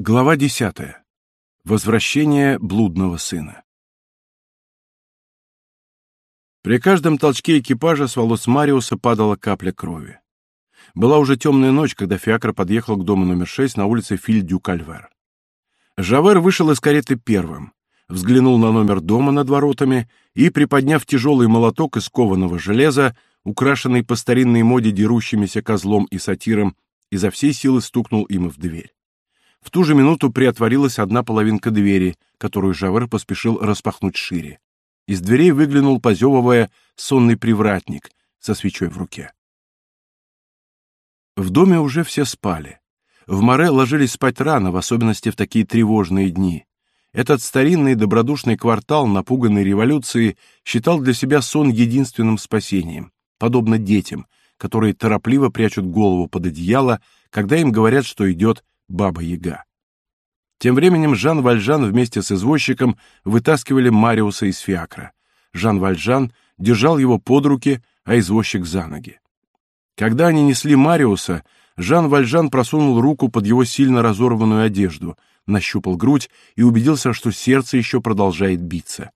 Глава 10. Возвращение блудного сына. При каждом толчке экипажа с волос Мариуса падала капля крови. Была уже темная ночь, когда Фиакр подъехал к дому номер 6 на улице Филь-Дю-Кальвер. Жавер вышел из кареты первым, взглянул на номер дома над воротами и, приподняв тяжелый молоток из кованого железа, украшенный по старинной моде дерущимися козлом и сатиром, изо всей силы стукнул им в дверь. В ту же минуту приотворилась одна половинка двери, которую Жавер поспешил распахнуть шире. Из дверей выглянул, позевывая, сонный привратник со свечой в руке. В доме уже все спали. В море ложились спать рано, в особенности в такие тревожные дни. Этот старинный добродушный квартал, напуганный революцией, считал для себя сон единственным спасением, подобно детям, которые торопливо прячут голову под одеяло, когда им говорят, что идет Баба-Яга. Тем временем Жан Вальжан вместе с извозчиком вытаскивали Мариуса из фиакра. Жан Вальжан держал его под руки, а извозчик за ноги. Когда они несли Мариуса, Жан Вальжан просунул руку под его сильно разорванную одежду, нащупал грудь и убедился, что сердце еще продолжает биться.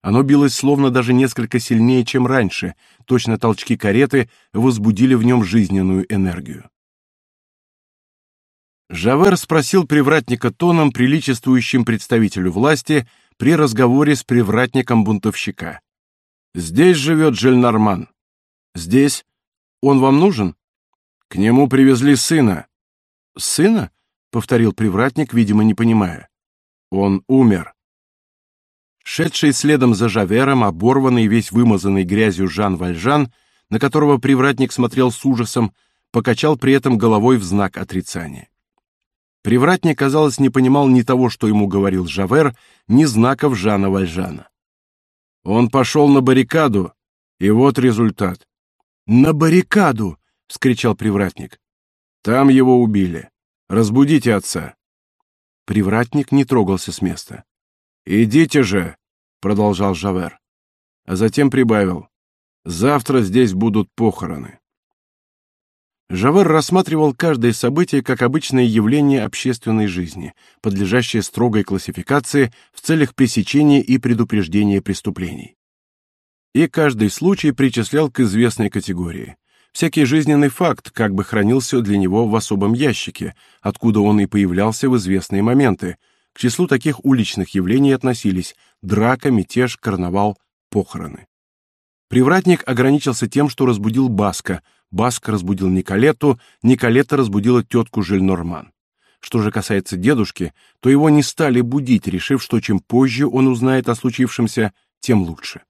Оно билось словно даже несколько сильнее, чем раньше, точно толчки кареты возбудили в нем жизненную энергию. Жавер спросил привратника тоном, приличествующим представителю власти при разговоре с привратником бунтовщика. «Здесь живет Жельнарман». «Здесь? Он вам нужен?» «К нему привезли сына». «Сына?» — повторил привратник, видимо, не понимая. «Он умер». Шедший следом за Жавером, оборванный, весь вымазанный грязью Жан Вальжан, на которого привратник смотрел с ужасом, покачал при этом головой в знак отрицания. Привратник, казалось, не понимал ни того, что ему говорил Жавер, ни знаков Жана Вальжана. Он пошел на баррикаду, и вот результат. «На баррикаду!» — вскричал привратник. «Там его убили. Разбудите отца». Привратник не трогался с места. «Идите же!» — продолжал Жавер. А затем прибавил. «Завтра здесь будут похороны». Жавер рассматривал каждое событие как обычное явление общественной жизни, подлежащее строгой классификации в целях пресечения и предупреждения преступлений. И каждый случай причислял к известной категории. Всякий жизненный факт как бы хранился для него в особом ящике, откуда он и появлялся в известные моменты. К числу таких уличных явлений относились драка, мятеж, карнавал, похороны. Привратник ограничился тем, что разбудил Баска, Баск разбудил Николетту, Николетта разбудила тетку Жильнорман. Что же касается дедушки, то его не стали будить, решив, что чем позже он узнает о случившемся, тем лучше.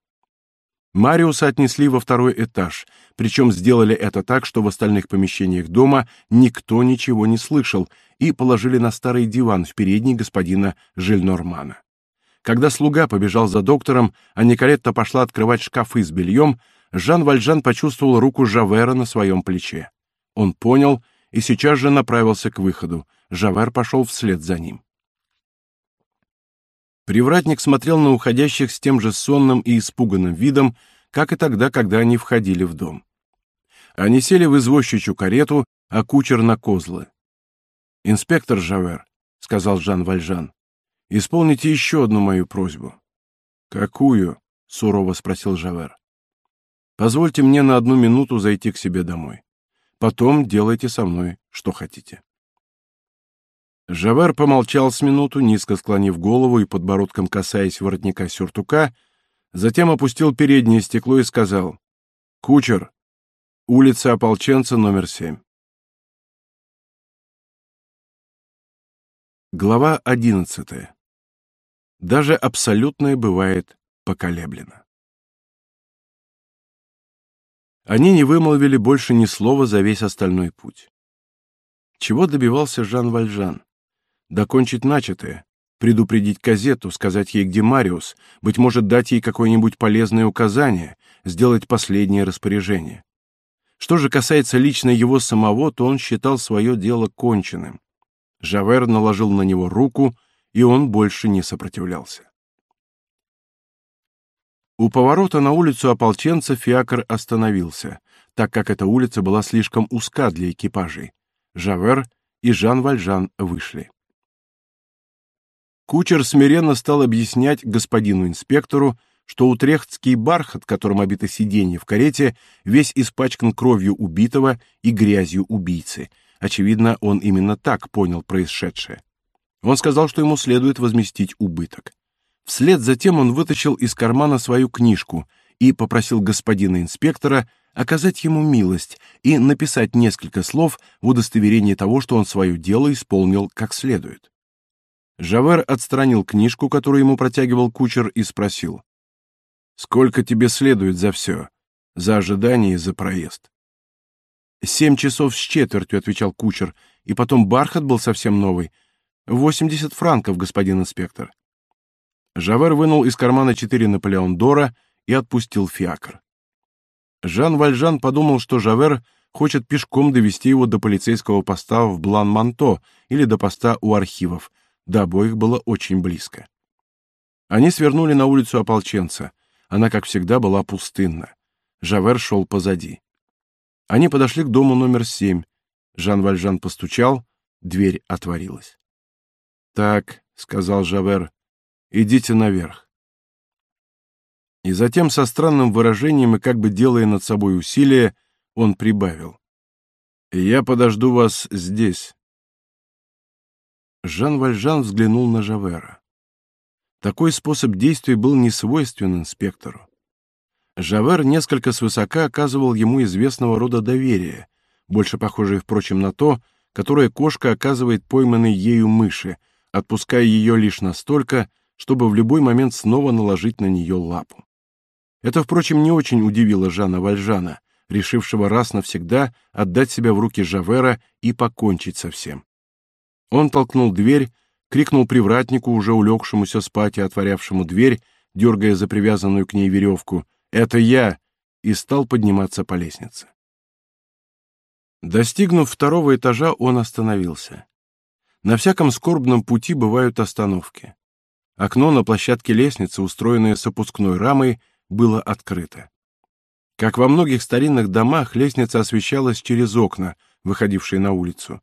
Мариуса отнесли во второй этаж, причем сделали это так, что в остальных помещениях дома никто ничего не слышал, и положили на старый диван в передней господина Жильнормана. Когда слуга побежал за доктором, а Николетта пошла открывать шкафы с бельем, Жан Вальжан почувствовал руку Жавера на своем плече. Он понял и сейчас же направился к выходу. Жавер пошел вслед за ним. Привратник смотрел на уходящих с тем же сонным и испуганным видом, как и тогда, когда они входили в дом. Они сели в извозчичью карету, а кучер на козлы. «Инспектор Жавер», — сказал Жан Вальжан, — «исполните еще одну мою просьбу». «Какую?» — сурово спросил Жавер. Позвольте мне на одну минуту зайти к себе домой. Потом делайте со мной что хотите. Жавер помолчал с минуту, низко склонив голову и подбородком касаясь воротника сюртука, затем опустил переднее стекло и сказал «Кучер, улица Ополченца, номер семь». Глава одиннадцатая. Даже абсолютное бывает поколеблено. Они не вымолвили больше ни слова за весь остальной путь. Чего добивался Жан Вальжан? Докончить начатое, предупредить Казету, сказать ей, где Мариус, быть может, дать ей какое-нибудь полезное указание, сделать последнее распоряжение. Что же касается лично его самого, то он считал свое дело конченным. Жавер наложил на него руку, и он больше не сопротивлялся. У поворота на улицу ополченца фиакр остановился, так как эта улица была слишком узка для экипажей. Жавер и Жан Вальжан вышли. Кучер смиренно стал объяснять господину инспектору, что утрехтский бархат, которым обито сиденье в карете, весь испачкан кровью убитого и грязью убийцы. Очевидно, он именно так понял происшедшее. Он сказал, что ему следует возместить убыток. Вслед за тем он вытащил из кармана свою книжку и попросил господина инспектора оказать ему милость и написать несколько слов в удостоверение того, что он свое дело исполнил как следует. Жавер отстранил книжку, которую ему протягивал кучер, и спросил: "Сколько тебе следует за все? За ожидание и за проезд?" «Семь часов с четвертью», — отвечал кучер, — «и потом бархат был совсем новый. Восемьдесят франков, господин инспектор». Жавер вынул из кармана четыре Наполеон Дора и отпустил фиакр. Жан Вальжан подумал, что Жавер хочет пешком довести его до полицейского поста в Блан-Манто или до поста у архивов. До обоих было очень близко. Они свернули на улицу ополченца. Она, как всегда, была пустынна. Жавер шел позади. Они подошли к дому номер семь. Жан Вальжан постучал, дверь отворилась. «Так», — сказал Жавер, — «идите наверх». И затем со странным выражением и как бы делая над собой усилие, он прибавил: "Я подожду вас здесь". Жан Вальжан взглянул на Жавера. Такой способ действий был не свойственен инспектору. Жавер несколько свысока оказывал ему известного рода доверие, больше похожее, впрочем, на то, которое кошка оказывает пойманной ею мыши, отпуская ее лишь настолько, чтобы в любой момент снова наложить на нее лапу. Это, впрочем, не очень удивило Жана Вальжана, решившего раз навсегда отдать себя в руки Жавера и покончить со всем. Он толкнул дверь, крикнул привратнику, уже улегшемуся спать и отворявшему дверь, дергая за привязанную к ней веревку, «Это я!» и стал подниматься по лестнице. Достигнув второго этажа, он остановился. На всяком скорбном пути бывают остановки. Окно на площадке лестницы, устроенное с опускной рамой, было открыто. Как во многих старинных домах, лестница освещалась через окна, выходившие на улицу.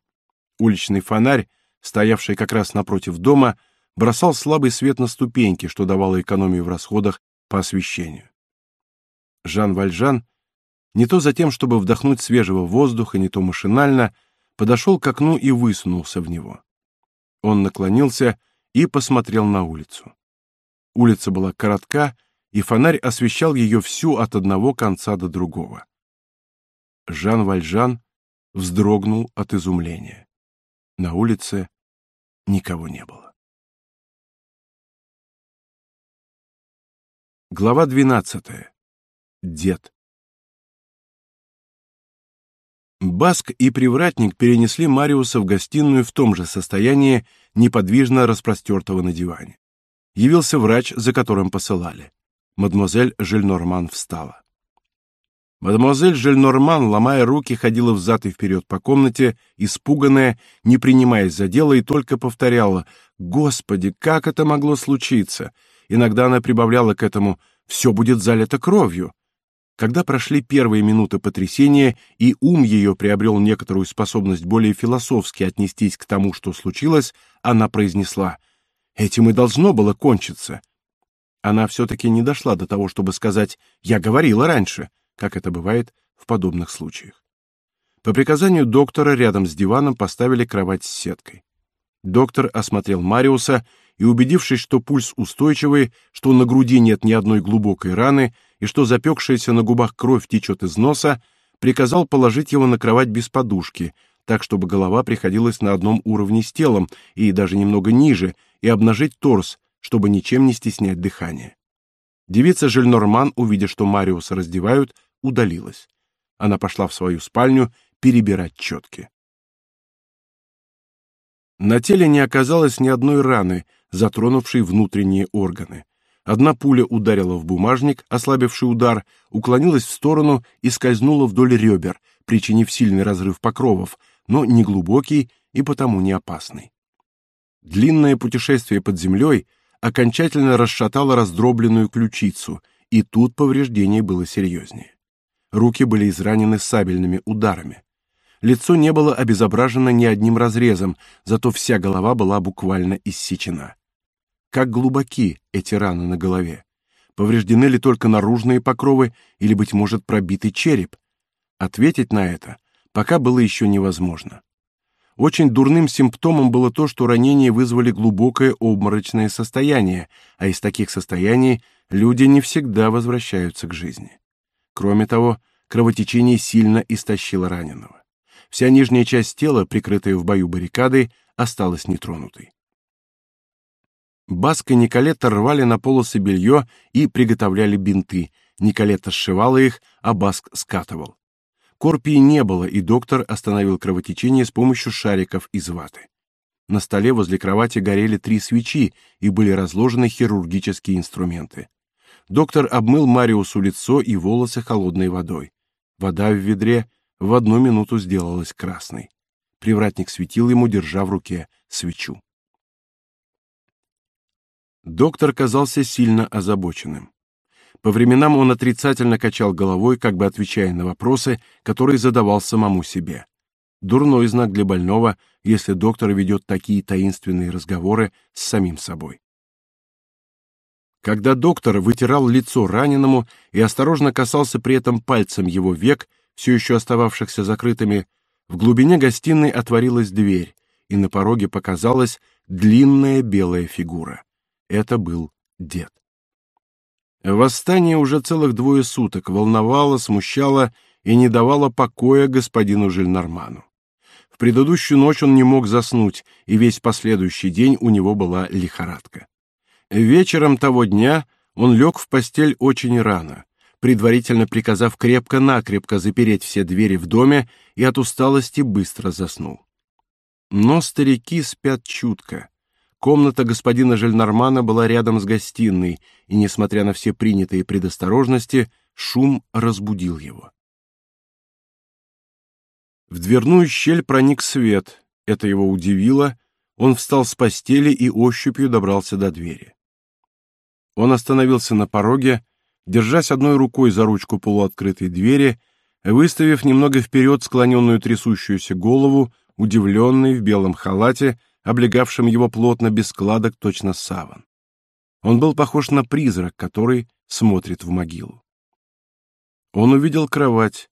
Уличный фонарь, стоявший как раз напротив дома, бросал слабый свет на ступеньки, что давало экономию в расходах по освещению. Жан Вальжан, не то за тем, чтобы вдохнуть свежего воздуха, не то машинально, подошел к окну и высунулся в него. Он наклонился и посмотрел на улицу. Улица была коротка и фонарь освещал ее всю от одного конца до другого. Жан Вальжан вздрогнул от изумления. На улице никого не было. Глава двенадцатая. Дед. Баск и привратник перенесли Мариуса в гостиную в том же состоянии, неподвижно распростертого на диване. Явился врач, за которым посылали. Мадемуазель Жильнорман встала. Мадемуазель Жильнорман, ломая руки, ходила взад и вперед по комнате, испуганная, не принимаясь за дело, и только повторяла «Господи, как это могло случиться?» Иногда она прибавляла к этому «Все будет залито кровью». Когда прошли первые минуты потрясения, и ум ее приобрел некоторую способность более философски отнестись к тому, что случилось, она произнесла «Этим и должно было кончиться». Она все-таки не дошла до того, чтобы сказать «я говорила раньше», как это бывает в подобных случаях. По приказанию доктора рядом с диваном поставили кровать с сеткой. Доктор осмотрел Мариуса и, убедившись, что пульс устойчивый, что на груди нет ни одной глубокой раны и что запекшаяся на губах кровь течет из носа, приказал положить его на кровать без подушки, так чтобы голова приходилась на одном уровне с телом и даже немного ниже, и обнажить торс, чтобы ничем не стеснять дыхание. Девица Жильнорман, увидя, что Мариуса раздевают, удалилась. Она пошла в свою спальню перебирать четки. На теле не оказалось ни одной раны, затронувшей внутренние органы. Одна пуля ударила в бумажник, ослабивший удар, уклонилась в сторону и скользнула вдоль ребер, причинив сильный разрыв покровов, но не глубокий и потому не опасный. Длинное путешествие под землей — окончательно расшатало раздробленную ключицу, и тут повреждение было серьезнее. Руки были изранены сабельными ударами. Лицо не было обезображено ни одним разрезом, зато вся голова была буквально иссечена. Как глубоки эти раны на голове. Повреждены ли только наружные покровы или, быть может, пробитый череп? Ответить на это пока было еще невозможно. Очень дурным симптомом было то, что ранения вызвали глубокое обморочное состояние, а из таких состояний люди не всегда возвращаются к жизни. Кроме того, кровотечение сильно истощило раненого. Вся нижняя часть тела, прикрытая в бою баррикадой, осталась нетронутой. Баск и Николетта рвали на полосы белье и приготовляли бинты. Николетта сшивала их, а Баск скатывал. Корпии не было, и доктор остановил кровотечение с помощью шариков из ваты. На столе возле кровати горели три свечи и были разложены хирургические инструменты. Доктор обмыл Мариусу лицо и волосы холодной водой. Вода в ведре в одну минуту сделалась красной. Привратник светил ему, держа в руке свечу. Доктор казался сильно озабоченным. По временам он отрицательно качал головой, как бы отвечая на вопросы, которые задавал самому себе. Дурной знак для больного, если доктор ведет такие таинственные разговоры с самим собой. Когда доктор вытирал лицо раненому и осторожно касался при этом пальцем его век, все еще остававшихся закрытыми, в глубине гостиной отворилась дверь, и на пороге показалась длинная белая фигура. Это был дед. Восстание уже целых двое суток волновало, смущало и не давало покоя господину Жильнарману. В предыдущую ночь он не мог заснуть, и весь последующий день у него была лихорадка. Вечером того дня он лег в постель очень рано, предварительно приказав крепко-накрепко запереть все двери в доме и от усталости быстро заснул. Но старики спят чутко. Комната господина Жельнармана была рядом с гостиной, и, несмотря на все принятые предосторожности, шум разбудил его. В дверную щель проник свет. Это его удивило. Он встал с постели и ощупью добрался до двери. Он остановился на пороге, держась одной рукой за ручку полуоткрытой двери, выставив немного вперед склоненную трясущуюся голову, удивленный в белом халате, облегавшим его плотно без складок, точно саван. Он был похож на призрак, который смотрит в могилу. Он увидел кровать,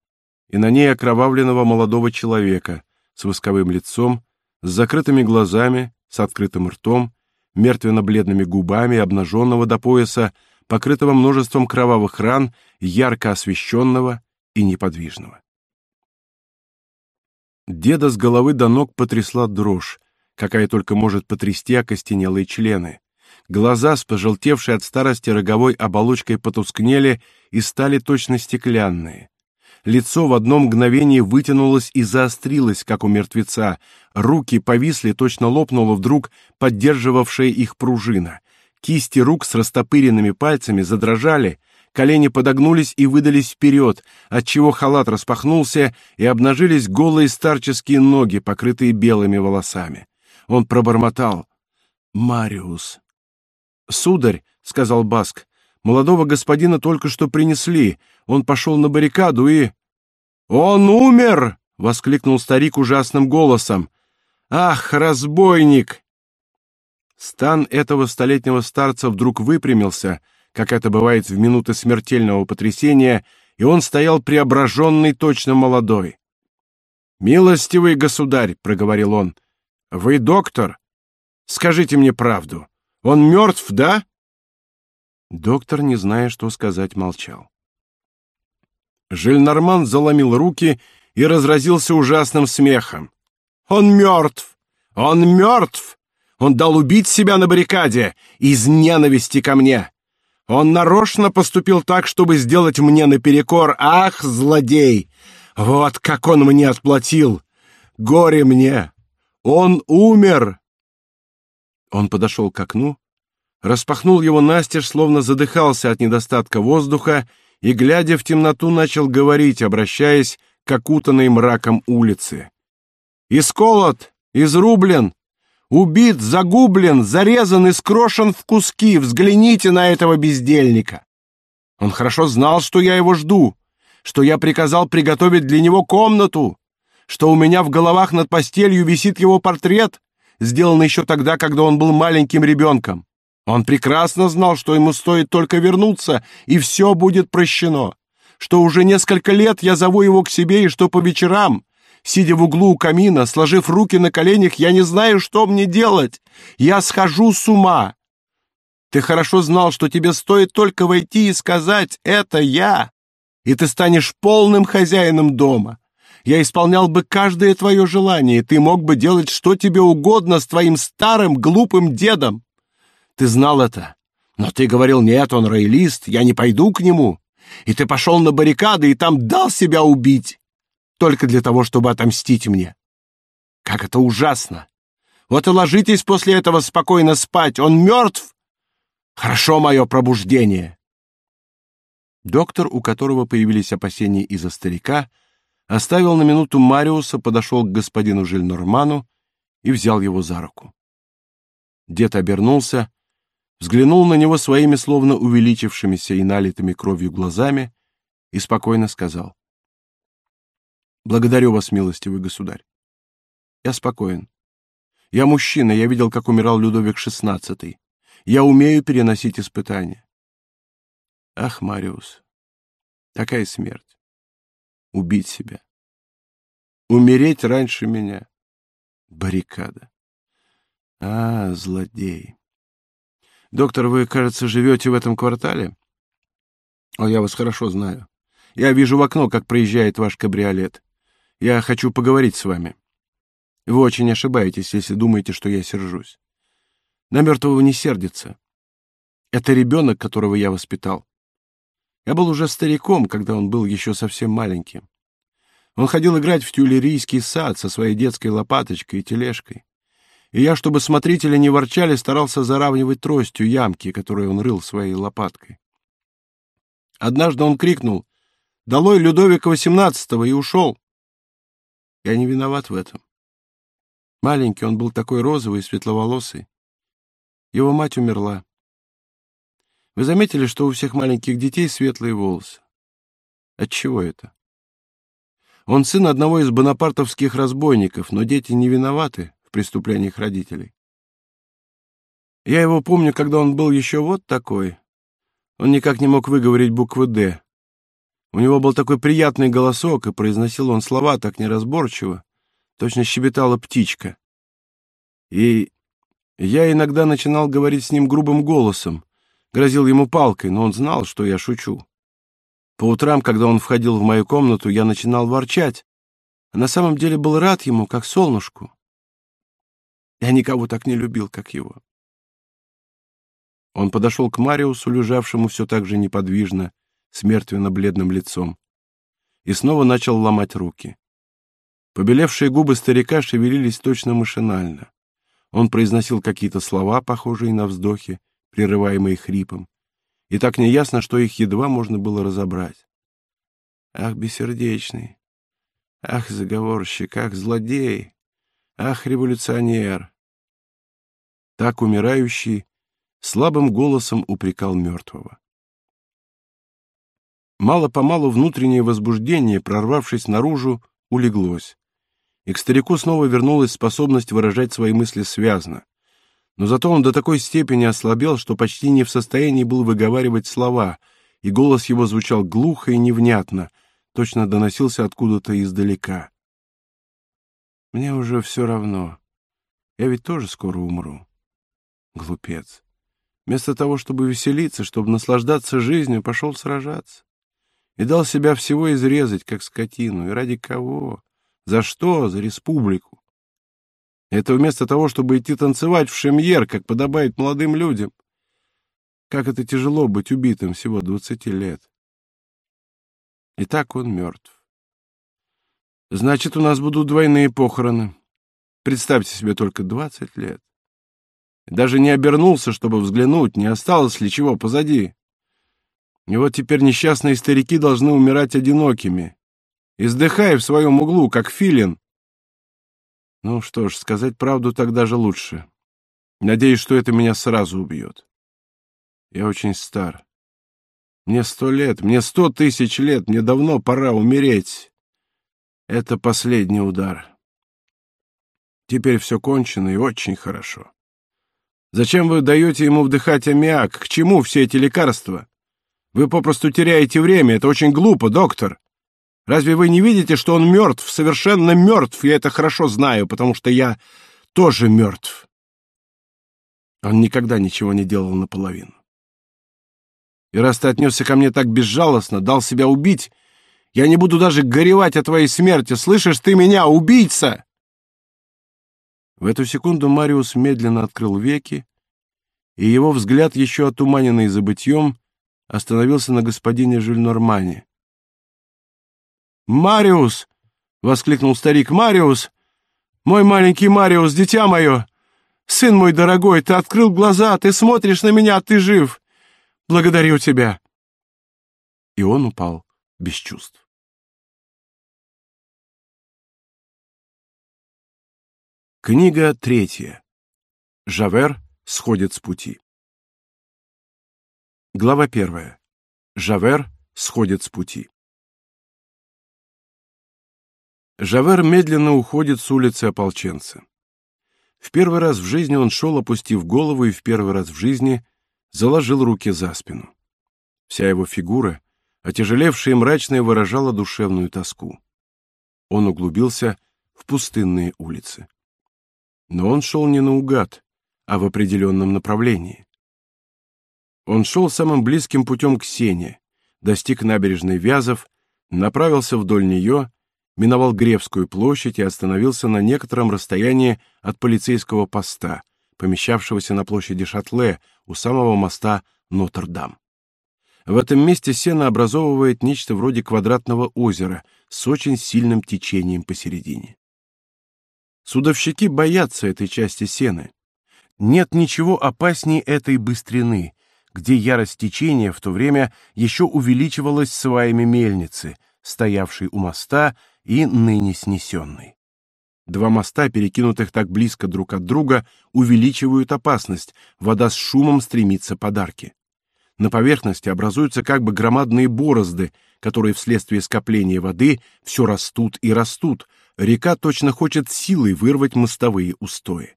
и на ней окровавленного молодого человека с восковым лицом, с закрытыми глазами, с открытым ртом, мертвенно-бледными губами, обнаженного до пояса, покрытого множеством кровавых ран, ярко освещенного и неподвижного. Деда с головы до ног потрясла дрожь, какая только может потрясти окостенелые члены. Глаза с пожелтевшей от старости роговой оболочкой потускнели и стали точно стеклянные. Лицо в одно мгновение вытянулось и заострилось, как у мертвеца. Руки повисли, точно лопнула вдруг поддерживавшая их пружина. Кисти рук с растопыренными пальцами задрожали, колени подогнулись и выдались вперед, отчего халат распахнулся, и обнажились голые старческие ноги, покрытые белыми волосами. Он пробормотал. «Мариус». «Сударь», — сказал Баск, — «молодого господина только что принесли. Он пошел на баррикаду и...» «Он умер!» — воскликнул старик ужасным голосом. «Ах, разбойник!» Стан этого столетнего старца вдруг выпрямился, как это бывает в минуты смертельного потрясения, и он стоял преображенный, точно молодой. «Милостивый государь», — проговорил он, — вы доктор? Скажите мне правду. Он мертв, да? Доктор, не зная, что сказать, молчал. Жильнарман заломил руки и разразился ужасным смехом. Он мертв! Он мертв! Он дал убить себя на баррикаде из ненависти ко мне. Он нарочно поступил так, чтобы сделать мне наперекор. Ах, злодей! Вот как он мне отплатил! Горе мне! Он умер!» Он подошел к окну, распахнул его настежь, словно задыхался от недостатка воздуха, и, глядя в темноту, начал говорить, обращаясь к окутанной мраком улице. «Исколот! Изрублен! Убит, загублен, зарезан и скрошен в куски! Взгляните на этого бездельника! Он хорошо знал, что я его жду, что я приказал приготовить для него комнату, что у меня в головах над постелью висит его портрет, сделанный еще тогда, когда он был маленьким ребенком. Он прекрасно знал, что ему стоит только вернуться, и все будет прощено, что уже несколько лет я зову его к себе, и что по вечерам, сидя в углу у камина, сложив руки на коленях, я не знаю, что мне делать. Я схожу с ума. Ты хорошо знал, что тебе стоит только войти и сказать «это я», и ты станешь полным хозяином дома. Я исполнял бы каждое твое желание, и ты мог бы делать что тебе угодно с твоим старым глупым дедом. Ты знал это, но ты говорил «нет, он роялист, я не пойду к нему». И ты пошел на баррикады и там дал себя убить, только для того, чтобы отомстить мне. Как это ужасно! Вот и ложитесь после этого спокойно спать, он мертв. Хорошо мое пробуждение. Доктор, у которого появились опасения из-за старика, оставил на минуту Мариуса, подошел к господину Жильнорману и взял его за руку. Дед обернулся, взглянул на него своими словно увеличившимися и налитыми кровью глазами и спокойно сказал. «Благодарю вас, милостивый государь. Я спокоен. Я мужчина, я видел, как умирал Людовик XVI. Я умею переносить испытания. Ах, Мариус, такая смерть. Убить себя. Умереть раньше меня. Баррикада. А, злодей. Доктор, вы, кажется, живете в этом квартале? О, я вас хорошо знаю. Я вижу в окно, как проезжает ваш кабриолет. Я хочу поговорить с вами. Вы очень ошибаетесь, если думаете, что я сержусь. На мертвого не сердится. Это ребенок, которого я воспитал. Я был уже стариком, когда он был еще совсем маленьким. Он ходил играть в тюлерийский сад со своей детской лопаточкой и тележкой. И я, чтобы смотрители не ворчали, старался заравнивать тростью ямки, которые он рыл своей лопаткой. Однажды он крикнул «Долой Людовика XVIII!» и ушел. Я не виноват в этом. Маленький он был такой розовый и светловолосый. Его мать умерла. Вы заметили, что у всех маленьких детей светлые волосы? Отчего это? Он сын одного из бонапартовских разбойников, но дети не виноваты в преступлениях родителей. Я его помню, когда он был еще вот такой. Он никак не мог выговорить буквы «Д». У него был такой приятный голосок, и произносил он слова так неразборчиво, точно щебетала птичка. И я иногда начинал говорить с ним грубым голосом, грозил ему палкой, но он знал, что я шучу. По утрам, когда он входил в мою комнату, я начинал ворчать, а на самом деле был рад ему, как солнышку. Я никого так не любил, как его. Он подошел к Мариусу, лежавшему все так же неподвижно, с мертвенно-бледным лицом, и снова начал ломать руки. Побелевшие губы старика шевелились точно машинально. Он произносил какие-то слова, похожие на вздохи, прерываемые хрипом, и так неясно, что их едва можно было разобрать. Ах, бессердечный! Ах, заговорщик! Ах, злодей! Ах, революционер! Так умирающий слабым голосом упрекал мертвого. Мало-помалу внутреннее возбуждение, прорвавшись наружу, улеглось и к старику снова вернулась способность выражать свои мысли связно. Но зато он до такой степени ослабел, что почти не в состоянии был выговаривать слова, и голос его звучал глухо и невнятно, точно доносился откуда-то издалека. «Мне уже все равно. Я ведь тоже скоро умру. Глупец. Вместо того, чтобы веселиться, чтобы наслаждаться жизнью, пошел сражаться. И дал себя всего изрезать, как скотину. И ради кого? За что? За республику. Это вместо того, чтобы идти танцевать в шемьер, как подобает молодым людям. Как это тяжело быть убитым всего двадцати лет. И так он мертв. Значит, у нас будут двойные похороны. Представьте себе только двадцать лет. Даже не обернулся, чтобы взглянуть, не осталось ли чего позади. И вот теперь несчастные старики должны умирать одинокими, Издыхай в своем углу, как филин. Ну что ж, сказать правду так даже лучше. Надеюсь, что это меня сразу убьет. Я очень стар. Мне сто лет, мне сто тысяч лет, мне давно пора умереть. Это последний удар. Теперь все кончено и очень хорошо. Зачем вы даете ему вдыхать аммиак? К чему все эти лекарства? Вы попросту теряете время, это очень глупо, доктор. Разве вы не видите, что он мертв, совершенно мертв? Я это хорошо знаю, потому что я тоже мертв. Он никогда ничего не делал наполовину. И раз ты отнесся ко мне так безжалостно, дал себя убить, я не буду даже горевать о твоей смерти. Слышишь ты меня, убийца? В эту секунду Мариус медленно открыл веки, и его взгляд, еще отуманенный забытьем, остановился на господине Жюльнормане. «Мариус!» — воскликнул старик. «Мариус! Мой маленький Мариус, дитя мое! Сын мой дорогой, ты открыл глаза, ты смотришь на меня, ты жив! Благодарю тебя!» И он упал без чувств. Книга третья. Жавер сходит с пути. Глава первая. Жавер сходит с пути. Жавер медленно уходит с улицы ополченца. В первый раз в жизни он шел, опустив голову, и в первый раз в жизни заложил руки за спину. Вся его фигура, отяжелевшая и мрачная, выражала душевную тоску. Он углубился в пустынные улицы. Но он шел не наугад, а в определенном направлении. Он шел самым близким путем к Сене, достиг набережной Вязов, направился вдоль нее миновал Гревскую площадь и остановился на некотором расстоянии от полицейского поста, помещавшегося на площади Шатле у самого моста Нотр-Дам. В этом месте Сена образовывает нечто вроде квадратного озера с очень сильным течением посередине. Судовщики боятся этой части Сены. Нет ничего опаснее этой быстрины, где ярость течения в то время еще увеличивалась сваями мельницы, стоявшей у моста и ныне снесенный. Два моста, перекинутых так близко друг от друга, увеличивают опасность, вода с шумом стремится под арки. На поверхности образуются как бы громадные борозды, которые вследствие скопления воды все растут и растут. Река точно хочет силой вырвать мостовые устои.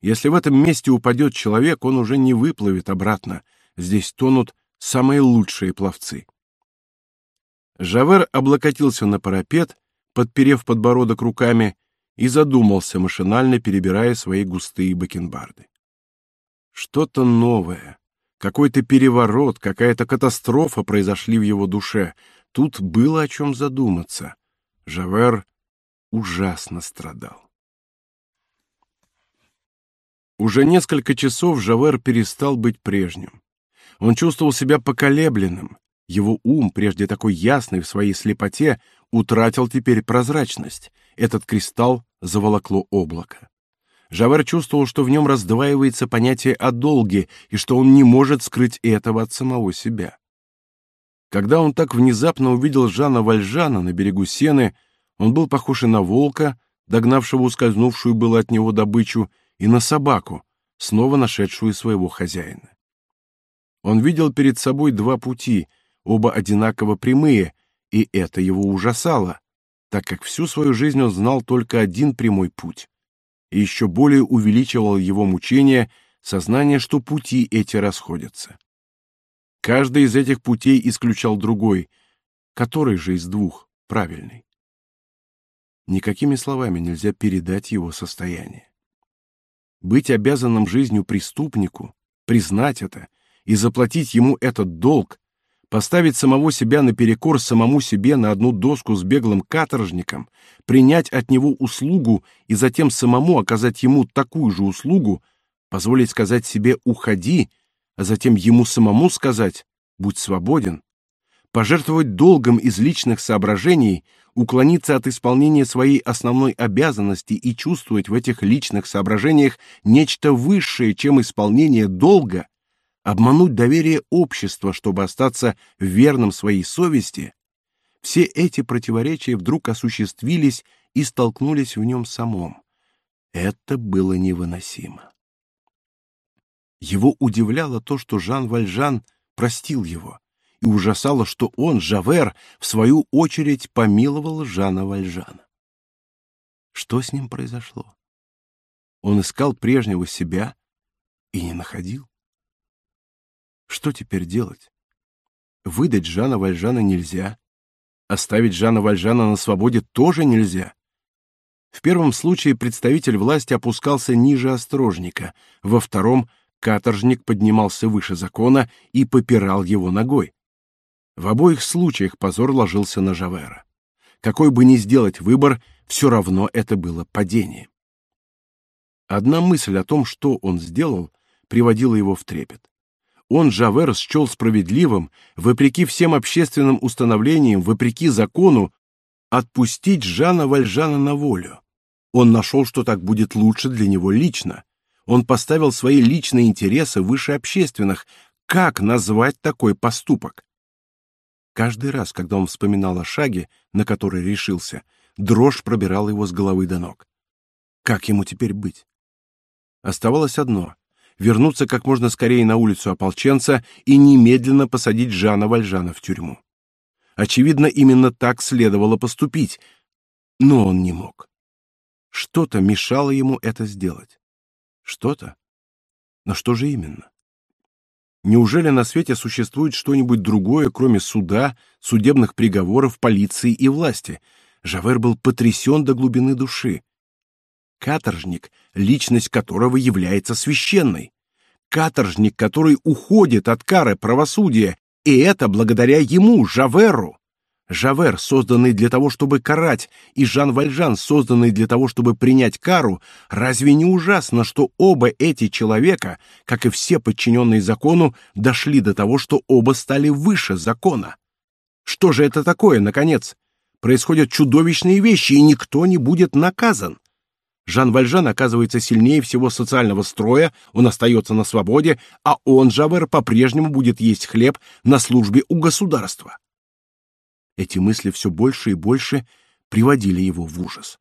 Если в этом месте упадет человек, он уже не выплывет обратно. Здесь тонут самые лучшие пловцы. Жавер облокотился на парапет подперев подбородок руками, и задумался, машинально перебирая свои густые бакенбарды. Что-то новое, какой-то переворот, какая-то катастрофа произошли в его душе. Тут было о чем задуматься. Жавер ужасно страдал. Уже несколько часов Жавер перестал быть прежним. Он чувствовал себя поколебленным. Его ум, прежде такой ясный в своей слепоте, утратил теперь прозрачность. Этот кристалл заволокло облако. Жавер чувствовал, что в нем раздваивается понятие о долге и что он не может скрыть этого от самого себя. Когда он так внезапно увидел Жана Вальжана на берегу Сены, он был похож и на волка, догнавшего ускользнувшую было от него добычу, и на собаку, снова нашедшую своего хозяина. Он видел перед собой два пути, оба одинаково прямые, и это его ужасало, так как всю свою жизнь он знал только один прямой путь. И еще более увеличивало его мучение сознание, что пути эти расходятся. Каждый из этих путей исключал другой, который же из двух правильный. Никакими словами нельзя передать его состояние. Быть обязанным жизнью преступнику, признать это и заплатить ему этот долг поставить самого себя наперекор самому себе на одну доску с беглым каторжником, принять от него услугу и затем самому оказать ему такую же услугу, позволить сказать себе «уходи», а затем ему самому сказать «будь свободен», пожертвовать долгом из личных соображений, уклониться от исполнения своей основной обязанности и чувствовать в этих личных соображениях нечто высшее, чем исполнение долга, обмануть доверие общества, чтобы остаться верным своей совести, все эти противоречия вдруг осуществились и столкнулись в нем самом. Это было невыносимо. Его удивляло то, что Жан Вальжан простил его, и ужасало, что он, Жавер, в свою очередь помиловал Жана Вальжана. Что с ним произошло? Он искал прежнего себя, и не находил. Что теперь делать? Выдать Жана Вальжана нельзя. Оставить Жана Вальжана на свободе тоже нельзя. В первом случае представитель власти опускался ниже острожника, во втором каторжник поднимался выше закона и попирал его ногой. В обоих случаях позор ложился на Жавера. Какой бы ни сделать выбор, все равно это было падение. Одна мысль о том, что он сделал, приводила его в трепет. Он, Жавер, счел справедливым, вопреки всем общественным установлениям, вопреки закону, отпустить Жана Вальжана на волю. Он нашел, что так будет лучше для него лично. Он поставил свои личные интересы выше общественных. Как назвать такой поступок? Каждый раз, когда он вспоминал о шаге, на который решился, дрожь пробирала его с головы до ног. Как ему теперь быть? Оставалось одно — вернуться как можно скорее на улицу ополченца и немедленно посадить Жана Вальжана в тюрьму. Очевидно, именно так следовало поступить, но он не мог. Что-то мешало ему это сделать. Что-то? Но что же именно? Неужели на свете существует что-нибудь другое, кроме суда, судебных приговоров, полиции и власти? Жавер был потрясен до глубины души. Каторжник, личность которого является священной. Каторжник, который уходит от кары правосудия, и это благодаря ему, Жаверу. Жавер, созданный для того, чтобы карать, и Жан Вальжан, созданный для того, чтобы принять кару, разве не ужасно, что оба эти человека, как и все подчиненные закону, дошли до того, что оба стали выше закона? Что же это такое, наконец? Происходят чудовищные вещи, и никто не будет наказан. Жан Вальжан оказывается сильнее всего социального строя, он остается на свободе, а он, Жавер, по-прежнему будет есть хлеб на службе у государства. Эти мысли все больше и больше приводили его в ужас.